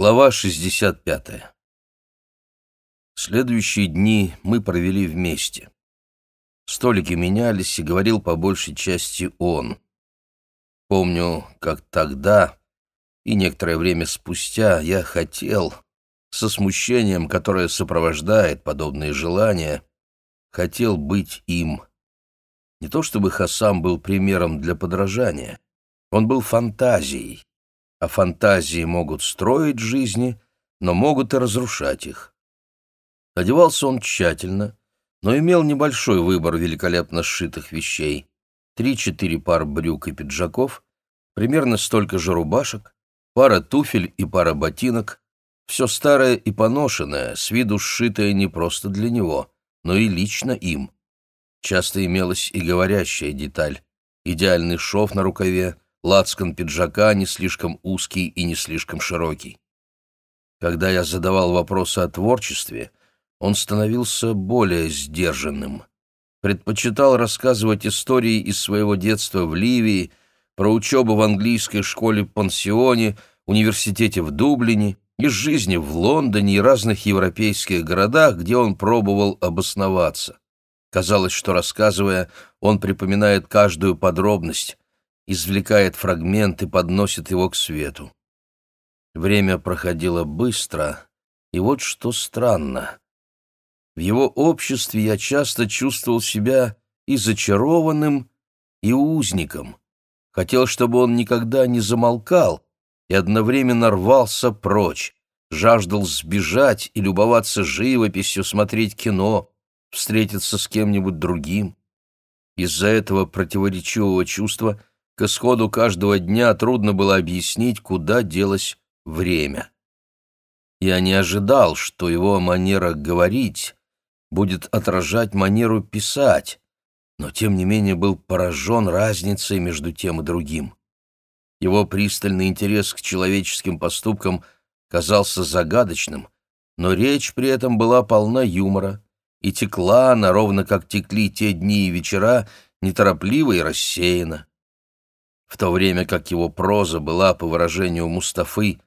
Глава 65. Следующие дни мы провели вместе. Столики менялись, и говорил по большей части он. Помню, как тогда и некоторое время спустя я хотел, со смущением, которое сопровождает подобные желания, хотел быть им. Не то чтобы Хасам был примером для подражания, он был фантазией, а фантазии могут строить жизни, но могут и разрушать их. Одевался он тщательно, но имел небольшой выбор великолепно сшитых вещей. Три-четыре пар брюк и пиджаков, примерно столько же рубашек, пара туфель и пара ботинок, все старое и поношенное, с виду сшитое не просто для него, но и лично им. Часто имелась и говорящая деталь — идеальный шов на рукаве, лацкан пиджака не слишком узкий и не слишком широкий. Когда я задавал вопросы о творчестве, он становился более сдержанным. Предпочитал рассказывать истории из своего детства в Ливии, про учебу в английской школе-пансионе, университете в Дублине, из жизни в Лондоне и разных европейских городах, где он пробовал обосноваться. Казалось, что, рассказывая, он припоминает каждую подробность, извлекает фрагмент и подносит его к свету. Время проходило быстро, и вот что странно. В его обществе я часто чувствовал себя и зачарованным, и узником. Хотел, чтобы он никогда не замолкал и одновременно рвался прочь, жаждал сбежать и любоваться живописью, смотреть кино, встретиться с кем-нибудь другим. Из-за этого противоречивого чувства к исходу каждого дня трудно было объяснить, куда делось время. Я не ожидал, что его манера говорить будет отражать манеру писать, но тем не менее был поражен разницей между тем и другим. Его пристальный интерес к человеческим поступкам казался загадочным, но речь при этом была полна юмора и текла она, ровно как текли те дни и вечера, неторопливо и рассеянно в то время как его проза была, по выражению Мустафы,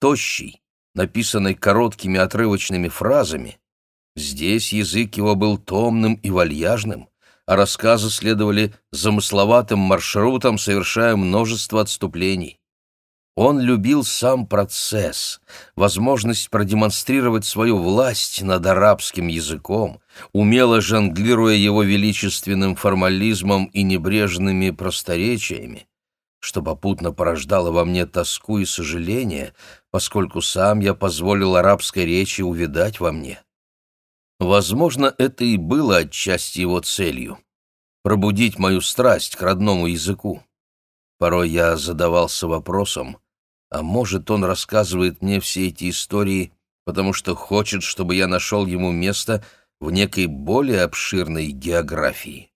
тощей, написанной короткими отрывочными фразами, здесь язык его был томным и вальяжным, а рассказы следовали замысловатым маршрутом, совершая множество отступлений. Он любил сам процесс, возможность продемонстрировать свою власть над арабским языком, умело жонглируя его величественным формализмом и небрежными просторечиями, что попутно порождало во мне тоску и сожаление, поскольку сам я позволил арабской речи увидать во мне. Возможно, это и было отчасти его целью — пробудить мою страсть к родному языку. Порой я задавался вопросом, а может, он рассказывает мне все эти истории, потому что хочет, чтобы я нашел ему место в некой более обширной географии.